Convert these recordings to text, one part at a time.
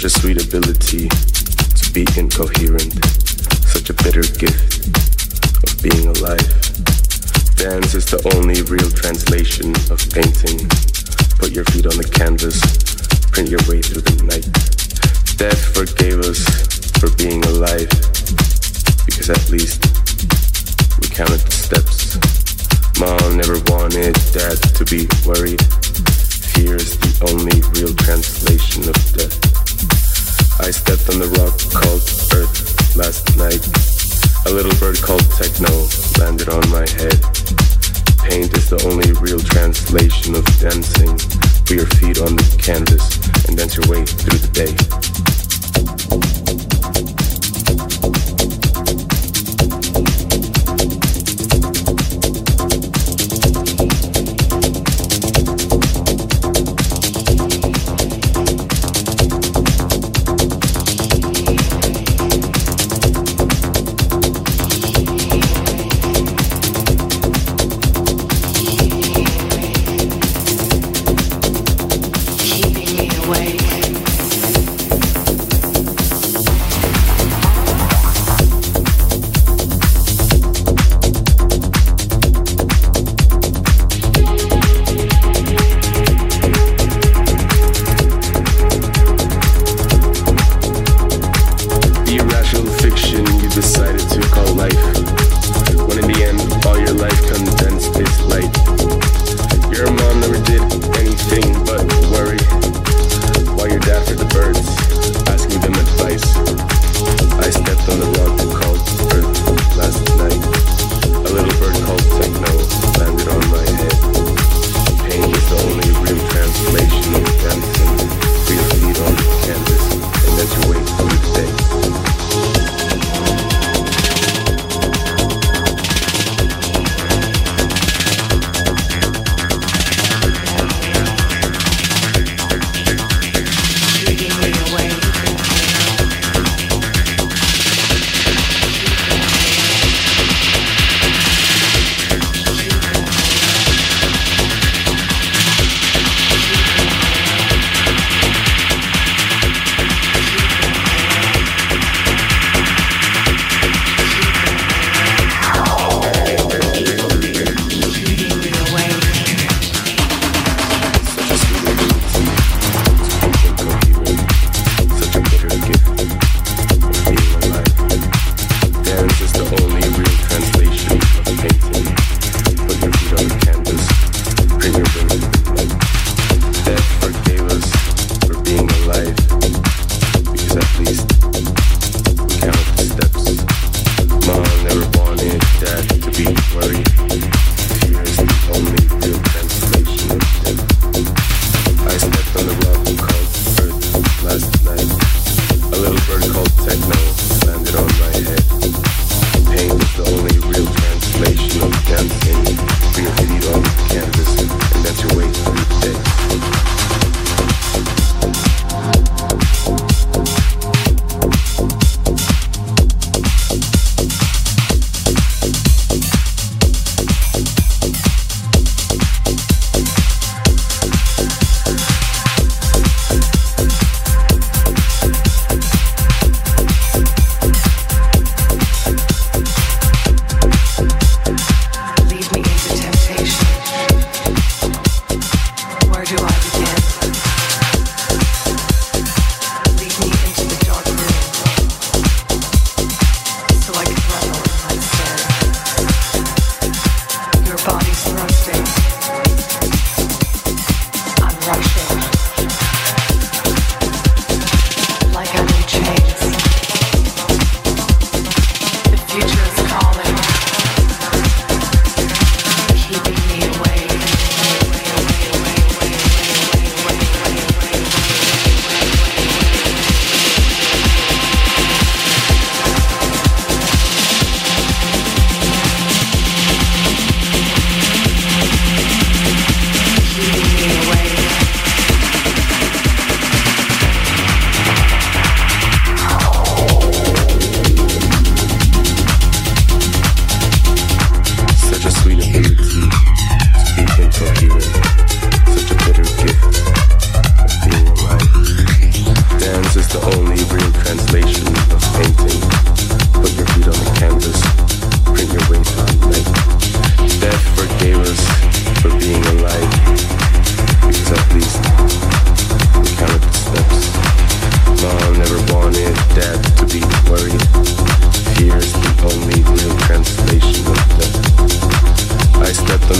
Such a sweet ability to be incoherent. Such a bitter gift of being alive. Dance is the only real translation of painting. Put your feet on the canvas, print your way through the night. Death forgave us for being alive, because at least we counted the steps. Mom never wanted dad to be worried. Fear is the only real translation of death. I stepped on the rock called Earth last night. A little bird called Techno landed on my head. Paint is the only real translation of dancing. Put your feet on the canvas and dance your way through the day. Way.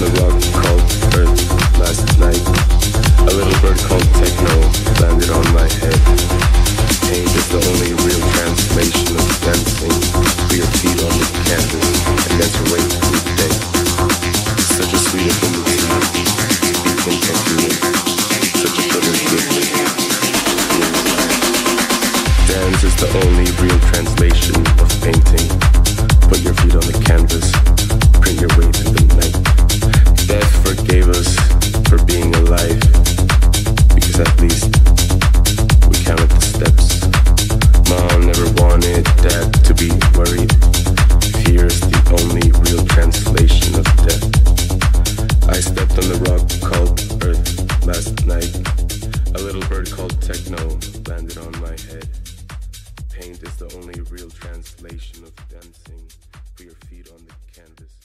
the rug. Paint is the only real translation of dancing for your feet on the canvas.